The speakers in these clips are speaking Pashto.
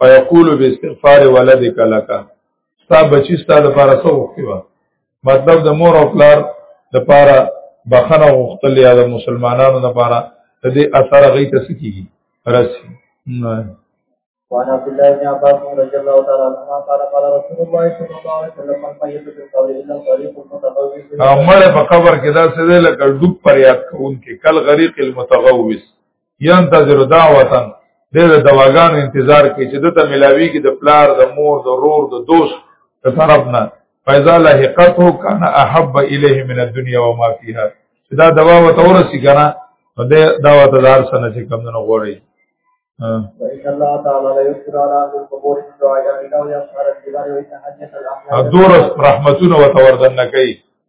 فیقول باستغفار ولدک لک ستا بچی ستا د پاره سو وختي وا مطلب د مور او پلار د پاره بخنه وختل یا د مسلمانانو د پاره د دې اثر غي ته سکیږي رسی وعن عبد الله بن عباس رضي الله تعالى عنهما قال قال رسول الله صلى الله عليه وسلم من ميت في القبر الا طريق المتغوث امر په قبر کې دا څه دی لکه ډوب پر یاد کوونکې کل غریق المتغوث ينتظر دعوتن دې د دواګانو انتظار کوي چې دته ملاوي کې د پلار د مور د رور د دوست د طرف نه فیضا لحقته کان احب الیه من الدنیا وما فیها دا دوا وته ورسی کنه نو دې دا وته دار سره چې کم نه غوړي دور رحمتونه وتوردن کوي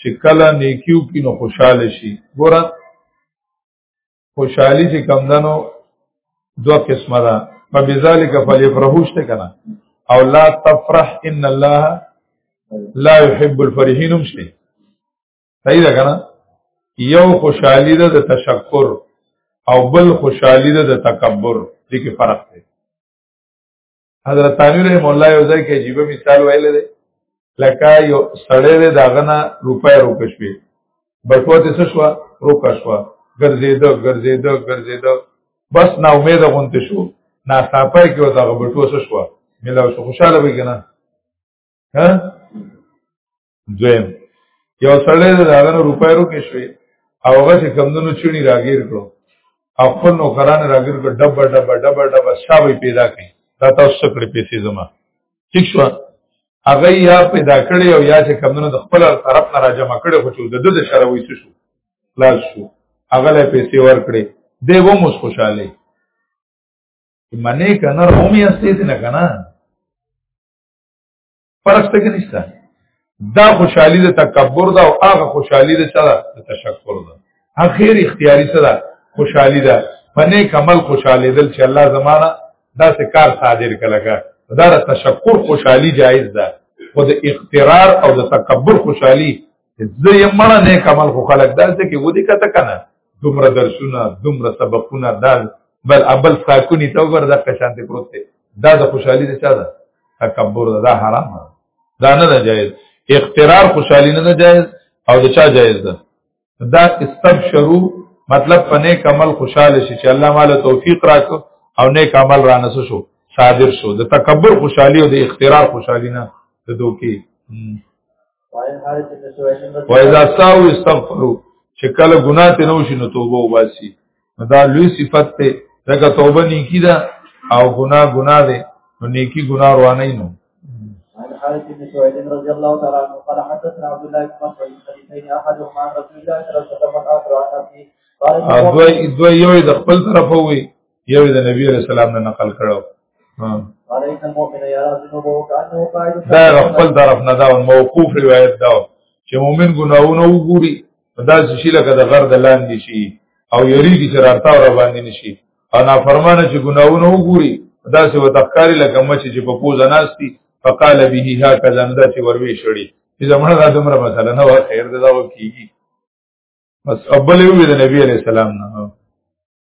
چې کله نیکیو کې نو خوشاله شي ګوره خوشحالي چې کم دنو دو قسمه ده فبذالک فلیفرحوش ته کنه او لا تفرح ان الله لا يحب الفرحين هم شته صحیح ده کنه یو خوشحالی ده د تشکر او بل خوشحالی ده د تکبر دې کې فرق دی حضرت تانوی رحم الله یو ځای کې عجیب مثال ویل دی لکه یو سړی دی داغه نه روپۍ روکه شوې بټوه ته څه شوه روکه شوه ګرځېده ګرځېده ګرځېده بس نا امیده غونته شو نا صافه کې وته غبټو څه شو ملاو شو خوشاله وي کنه ها دویم یو سړی د هغه نه روپۍ روکې شوې او هغه چې کمدنو چړي راګیر کړو او خپل نوکران راګیر کړ ډبه ډبه ډبه ډبه شابه پیدا کړي دا تاسو څه کړې پیسې زما ٹھیک شو هغه یا پیدا کړي او یا چې کمدنو د خپل طرف نه راجم کړي خو چې د د شروي څه شو خلاص شو هغه له پیسې ور کړې دی و مو خوشاله منه کنه رومي استې نه کنه فرق څه کې نشته دا خوشحالي د تکبر ده او هغه خوشحالي د چا ده د تشکر ده اخیر اختیاري څه ده خوشحالي ده پنه کمل خوشحالي دل چې الله زمانہ دا څه کار صادر کړه دا د تشکر خوشحالي جایز ده خو د اخترار او د تکبر خوشحالي زه یې مړه نه کمل خو خلک داسې کې ودی کته کنه دومره درسونه دومره سبقونه دا بل ابل ساکونی ته ور د قشانته پروت دی دا د خوشحالي د چا ده تکبر ده دا حرام ده دا نه ده جایز اقترار خوشحالي نه ده جایز او د چا جایز ده دا استبشرو مطلب په نیک عمل خوشاله شي چې الله مال توفیق راکو او نیک عمل را نس شو صادر شو د تکبر خوشحالي او د اقترار خوشحالي نه د دوکي و اذا ساو استغفروا چې کله ګناه ته نو شي نو توبه وباسي دا لوی صفت ته دغه توبه نیکی ده او ګناه ګناه ده نو نیکی ګناه روانه نه حارث بن سعيد رضي الله تعالى عنه قال حدثنا عبد الله بن مسعود الحديثين احدهما عن رسول الله صلى الله عليه وسلم والاخر عن ابي قال دوی دوی یو د خپل طرف وي یو د نبی علیہ السلام نه نقل کړو دا خپل طرف نه دا موقوف روایت دا چې مؤمن ګناونه وګوري دا شي لکه د غر د لاندې شي او یریږي چې راته را باندې نشي او نافرمانه چې ګناونه وګوري دا څه وتخکاری لکه مچ چې په پوز ناشتي فقال به هکذا ندا چې وروي شړي چې زمونه دا دمره مثلا نه وای خیر دا وکیږي بس اول یو د نبی علی السلام نه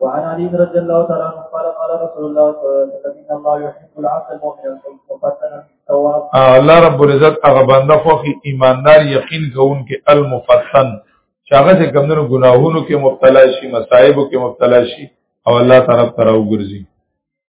وعن علي رضي الله تعالى عنه قال قال رسول الله صلى الله عليه وسلم ان الله يحب العبد المؤمن المفتن التواب الله رب العزت هغه بنده خو ایماندار یقین کوون کې المفتن چاغه چې کمنو ګناهونو کې مبتلا شي مصايبو کې مبتلا شي او الله طرف تراو ګرځي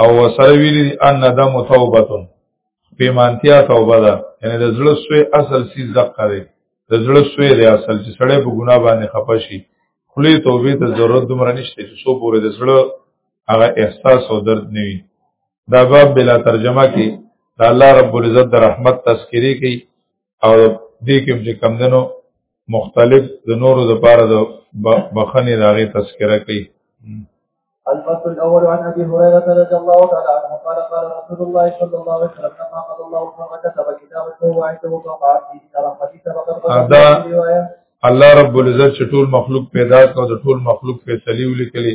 او سره ویلي ان ندم توبتون پیمانتیا توبه ده یعنی د زړه سوی اصل سیز دقه دی د زړه سوی دی اصل چې سړی په ګناه باندې خپه شي خلی توبه ته ضرورت دومره نشته چې سو پورې د زړه هغه احساس او درد نه وي دا باب بلا ترجمه کې د الله رب العزت د رحمت تذکری کوي او دې کې چې کم دنو مختلف د نورو د پاره د بخنې داغه تذکرہ کوي الفصل الاول عن ابي هريره رضي الله تعالى عنه قال قال رسول الله صلى الله عليه وسلم لما قضى الله فرما كتب كتابه وهو عنده فقع في كتاب حديث فقد الله رب العزت چې ټول مخلوق پیدا کړ د ټول مخلوق فیصله ولیکلې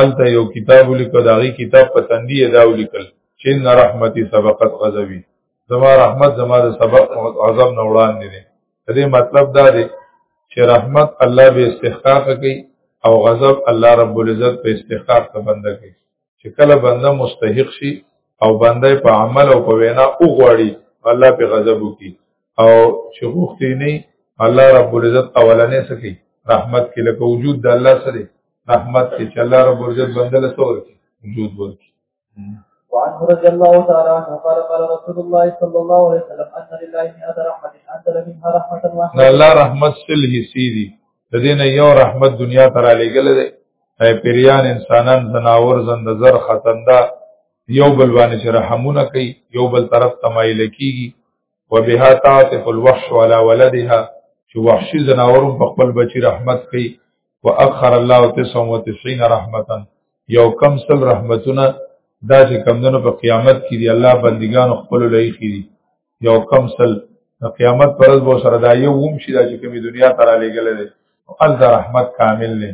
الته یو کتاب ولیکو داغي کتاب په تندې دا ولیکل چې ان رحمتي سبقت غضبي زما رحمت زما د سبق او عذاب نه وړاندې دي دې مطلب دا دی چې رحمت الله به استحقاق کوي او غضب الله رب العزت په استحقاق ته بنده کوي چې کله بنده مستحق شي او بنده په عمل او په وینا او غواړي الله په غضب وکي او چې غوښتي نه الله رب العزت اولنې سکی رحمت کې لکه وجود د الله سره رحمت کې چې الله رب العزت بنده له سور وجود ورکړي وعنه رضي الله تعالى عنه قال قال رسول الله صلى الله عليه وسلم أن لله مئة رحمة أنزل منها رحمة واحدة الله رحمت سل حصي دي د دې نه یو رحمت دنیا ته را لېږل دی پیریان انسانان زناور زند زر ختنده یو بل باندې چې رحمونه کوي یو بل طرف تمایل کیږي وبها تعطف الوحش على ولدها چې وحشي زناورم په خپل بچی رحمت کوي واخر الله 99 رحمتا یو کم سل رحمتونه دا چې کمندونو په قیامت کې دی الله بندگان خپل لای خېری یو کم سل قیامت پرز بو سره دا یو ووم شي دا چې کومې دنیا ته را لېګل دي او ال دا رحمت کامل نه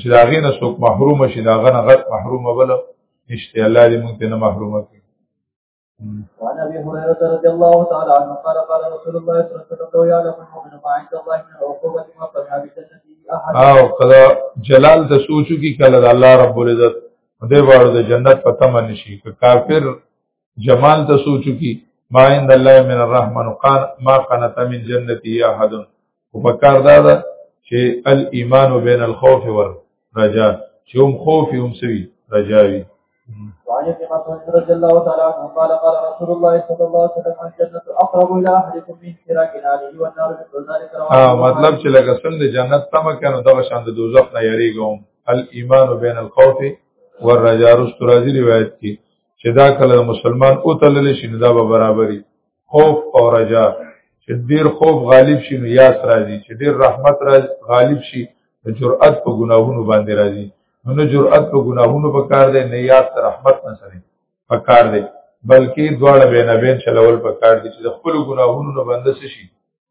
چې دا غي نه څوک محروم شي دا غنه غت محروم بل نشته الله دې مونږ ته نه محروم کړي وعن ابي هريره رضي الله تعالى عنه قال قال رسول الله صلى الله عليه وسلم لو يعلم المؤمن ما عند الله من عقوبه ما قد حبست او کله جلال ته سوچو کی کله د الله رب العزت دې وړو د جنت پته من شي که کافر جمال ته سوچو کی ما عند الله من الرحمن قال ما قنت من جنتي احد او په کار دا ده چې الايمان بین الخوف والرجاء چې هم خوف هم سوي رجاوي وعن ابن مسعود رضي الله تعالى عنه قال قال رسول الله صلى الله عليه وسلم الجنة أقرب إلى أحدكم من شراك ناره والنار مثل ذلك اه مطلب چې لکه څنګه جنت تم کنه دغه شان د دوزخ نه یریږم الايمان بين الخوف والرجاء رسترازي روایت کې چې دا کله مسلمان او تلل شي دا به برابرۍ خوف او رجا چې ډیر خوف غالب شي نو یاس راځي چې ډیر رحمت راځي غالب شي نو جرأت په ګناهونو باندې راځي نو جرأت په ګناهونو په کار دی نه یاس رحمت نه سره په کار دی بلکې دواړه بینابین چلول په کار دي چې د خپل ګناهونو نه بندس شي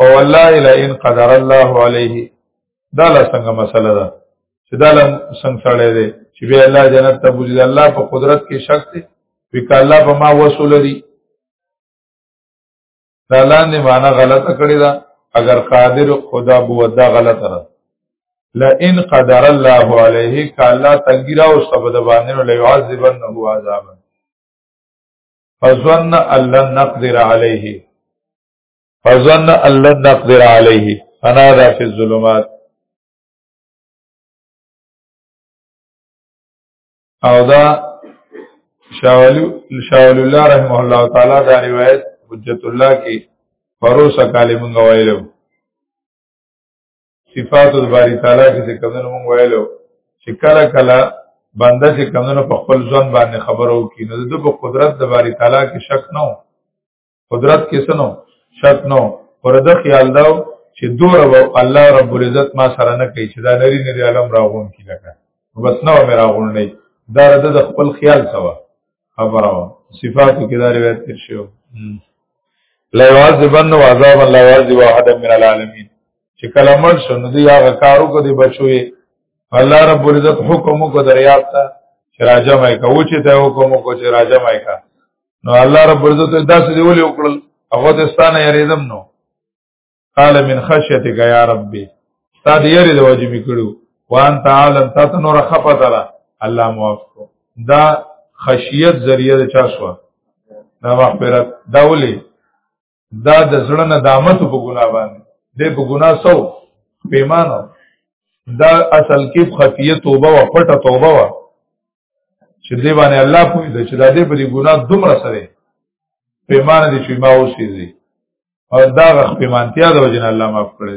او والله لئن قدر الله عليه دا لا څنګه مسله ده چې دا لا څنګه سره دی چې به الله جنت ته بوزي الله په قدرت کې شک دی وک الله په ما وصول دي دا لاندې معنا غلطه کړی دا اگر قادر خدا بو دا غلطه ده لئن قدر الله عليه کالا تنګرا او سبد باندې نو ليعذبنه عذابا فظن ان لن نقدر عليه فظن ان لن نقدر عليه فنادى في الظلمات او دا شاولو شاول الله رحمه الله تعالی دا روایت حجت الله کې فروسه کاله مونږ وایلو صفات الباری تعالی کې کمنو مونږ وایلو چې کله کله بنده چې کمنو په خپل ځان باندې خبرو کې نو د په قدرت د باری تعالی کې شک نه قدرت کې سنو شک نو پر د خیال دا چې دور او الله رب العزت ما سره نه کوي چې دا نری نری عالم راغون کی لکه بس نو مې راغون نه دا د خپل خیال سوا خبره وا صفاتو کې دا روایت تر شو لا يعذبن عذاب لا يعذب احد من العالمين چې کله مړ شو نو دی هغه کارو کو دی بچوي الله رب العزت حکم کو دریاب ته چې راجمه کا و چې ته حکم کو چې راجمه کا نو الله رب عزت داسې دی ولې وکړل هغه د ستانه یریدم نو قال من خشیتک یا ربی تا دې یری د واجب کړو وان تعالی تا ته نور خفه ترا الله موافق دا خشیت ذریعہ د چا شو دا مغفرت دا ولې دا د زړه نه دامت په ګناه باندې د په ګناه سو پیمانه دا اصل کې خفیه توبه او پټه توبه وا چې دی باندې الله پوهې د چې دا دې په دې ګناه دومره سره پیمانه دي چې ما اوسېږي او دا غ پیمانتیا د وجنه الله معاف کړی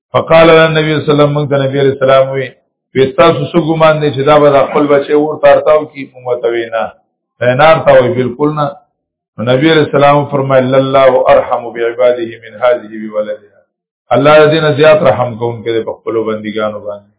فقال النبي صلی الله علیه وسلم موږ ته نبی علیہ السلام وی وستاسو سو ګمان دي چې دا به خپل بچي ور تارتاو کی امت وینا نار تا وی بالکل نه نبی علیہ السلام فرمایل الله ارحم بعباده من هذه بولدها الله دې نه زیات رحم کوونکې په خپل بندګانو باندې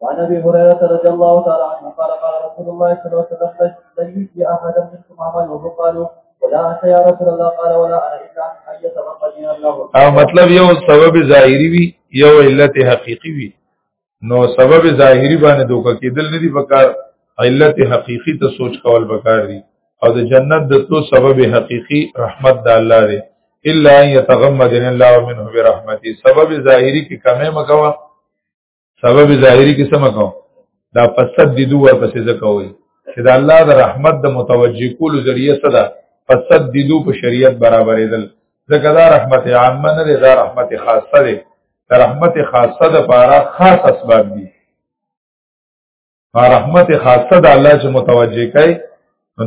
وعن ابي هريره رضي الله تعالى عنه قال قال رسول الله صلى الله عليه وسلم لا يجزي احدا منكم عمله قالوا ولا انت يا رسول الله قال ولا انا الا ان يتوفني الله او مطلب یو سبب ظاهری وی یو علت حقیقی وی نو سبب ظاهری باندې دوکه کېدل نه دی پکار علت حقیقی ته سوچ کول پکار دی او د جنت د تو سبب حقیقی رحمت د الله دی الا ان يتغمدن الله منه برحمتي سبب ظاهری کې کمه مکوا سبب ظاهری کې سم کو دا پسد دی دوه پسې زکوي چې دا الله د رحمت د متوجه کولو ذریعہ صدا پسد دی دو په شریعت برابرېدل ځکه دا رحمت عامه نه دی دا رحمت خاصه دی دا رحمت خاصه د پاره خاص اسباب دي رحمت خاصه د الله چې متوجه کوي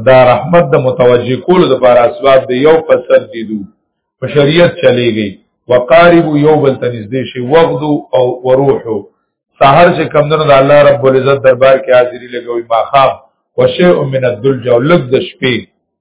دا رحمت د متوجه کولو لپاره اسباب دی یو فساد دي دو په شریعت چلیږي وقارب یو بل تنزدې شي وغدو او وروحو سحر چې کمندونو د الله رب العزت دربار کې حاضری لګوي ماخام وشیء من الدلج او لګ د شپې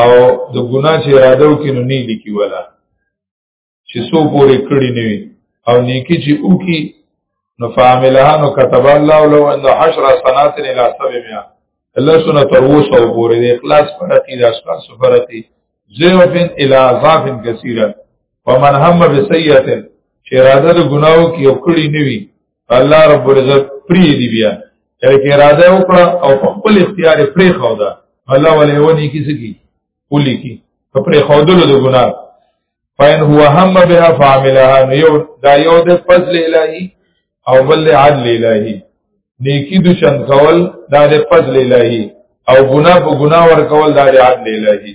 او د ګناه چې اراده وکړي نو نه لیکي ولا چې سو پورې کړی نه وي او نیکی چې وکړي نو فعملها نو كتب الله لو ان حشر سنات الى 700 الله سنه تر وسو پورې د اخلاص فرقي د اشخاص فرقي زیوفن الى عذاب كثيره ومن هم بسيئه چې اراده د ګناو کې وکړي نه وي الله رب العزت پری دی بیا یعنی کې اراده وکړه او په خپل اختیار پری خو دا الله ولې ونی کی سکی ولي کی پرې خو دلو د ګناه فین هو هم بها فعملها نو یو دا یو د فضل الهی او بل عدل الهی نیکی دو چند کول دا د فضل الهی او ګناه په ګناه ور کول دا د عدل الهی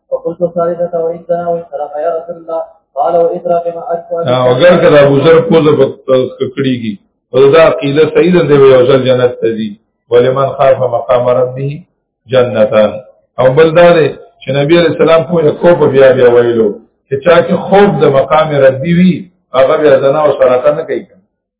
فقلت ثالثة وإن دنا وإن طلق يا رسول الله قال وإدرا بما أشفى اگر کدا ابو ذر کو زب ککړیږي او دا عقیده صحیح ده دی یو ځل جنت ته دی ولمن خاف مقام ربه جنتان او بل دا دی چې نبی علیہ السلام کو یو کو بیا بیا ویلو چې چا کې خوب د مقام ربي وي هغه بیا زنا او سره کنه کوي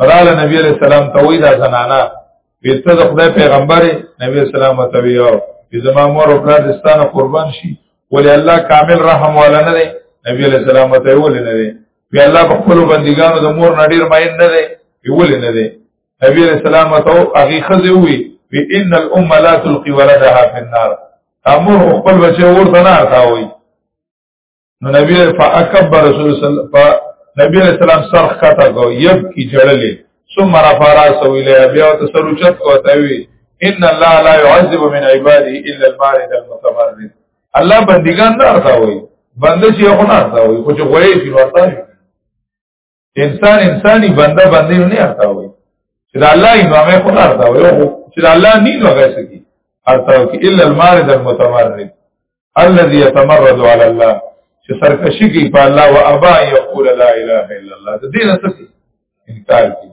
رااله نبی علیہ السلام ته وی دا زنانا بیرته د خدای پیغمبر نبی اسلام ته وی او زما مور او پلار دستانه قربان شي ولی الله کامل رحم والا نه دی نبی علیہ السلام ته ویل نه دی وی الله په خپل بندګانو د مور نډیر ماین نه دی ویل نه دی نبی علیہ السلام ته هغه خزه وی وی ان الام لا تلقي ولدها في النار امر خپل بچي ورته نه تاوي نو نبی فاکبر رسول صلی الله نبی علیہ السلام سرخ کتا کو یب کی جړلې ثم رفع راسه الیه بیا ته سروچت کو ته وی ان الله لا يعذب من عباده الا المارد المتمرد الله بندگان نه ارتا وای بنده چې خو نه ارتا وای خو چې غوړې شي ورته انسان انساني بنده بنده نه ارتا وي چې د الله نو هغه خو نه ارتا وي چې د الله نه نو هغه سکی ارتا وي الا المارد المتمرد الذي يتمرد على الله چې سرکشي کوي په الله او ابا يقول لا اله الا الله د دې نه څه انکار کوي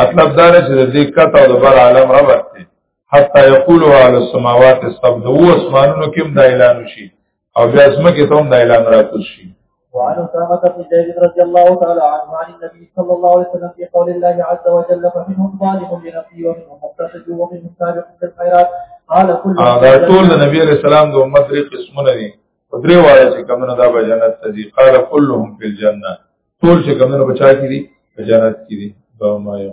مطلب دا نه چې د دې کته او د بر عالم ربط دی حتی یقولو علی السماوات السبع د و اسمانونو کې دا اعلان شي او بیا اسمه کې ته هم دا اعلان راکوز شي وعن أسامة بن زيد رضي الله تعالى عنه عن النبي صلى الله عليه وسلم في قول الله عز وجل فمنهم ظالم لنفسه ومنهم مقتصد ومنهم سابق في الخيرات قال كل هذا ټول نبی عليه السلام د امت لري قسمونه دي درې واړه چې کومه دا به جنت ته دي قال كلهم في الجنه ټول چې کوم نه بچا کړي په جنت کې دي دا ما یو